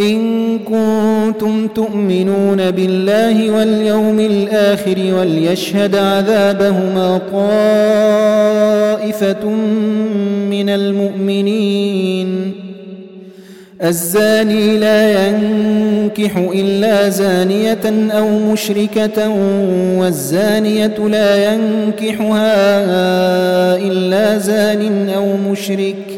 إن كنتم تؤمنون بالله واليوم الآخر وليشهد عذابهما طائفة من المؤمنين الزاني لا ينكح إلا زانية أو مشركة والزانية لا ينكحها إلا زان أو مشرك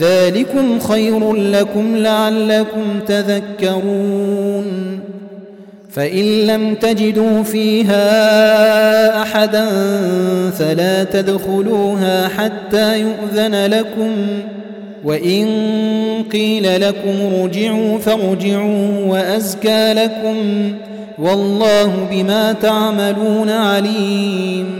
ذلكم خير لكم لعلكم تذكرون. فإن لم تجدوا فيها أحدا فلا تدخلوها حتى يؤذن لكم وإن قيل لكم ارجعوا فارجعوا وأزكى لكم والله بما تعملون عليم.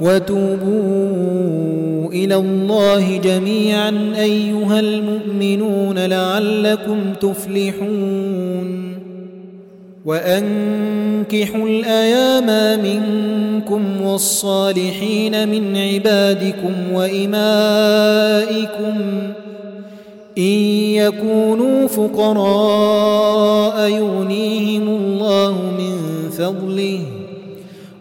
وتوبوا إلى الله جميعا أيها المؤمنون لعلكم تفلحون. وأنكحوا الأيام منكم والصالحين من عبادكم وإمائكم إن يكونوا فقراء يغنيهم الله من فضله.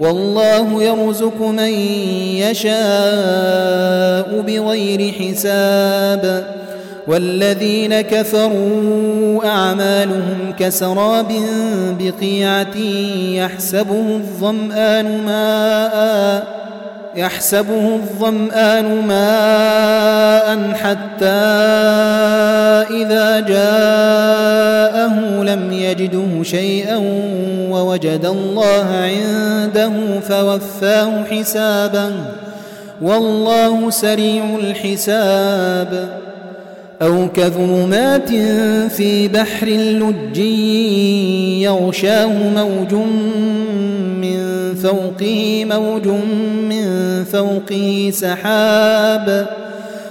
والله يرزق من يشاء بغير حساب. والذين كفروا أعمالهم كسراب بقيعة يحسبه الظمآن ماءً يحسبه الظمآن ماء حتى إذا جاءه لم يجده شيئا ووجد الله عنده فوفاه حسابا والله سريع الحساب أو كظلمات في بحر لج يغشاه موج من فوقه موج من فوقه سحاب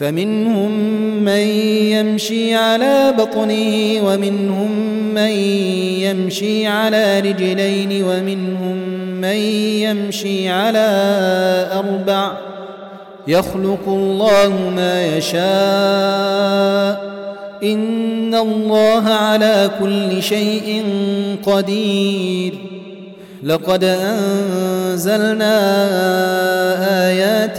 فمنهم من يمشي على بطنه ومنهم من يمشي على رجلين ومنهم من يمشي على أربع يخلق الله ما يشاء إن الله على كل شيء قدير لقد أنزلنا آيات